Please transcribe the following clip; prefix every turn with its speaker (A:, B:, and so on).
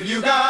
A: You got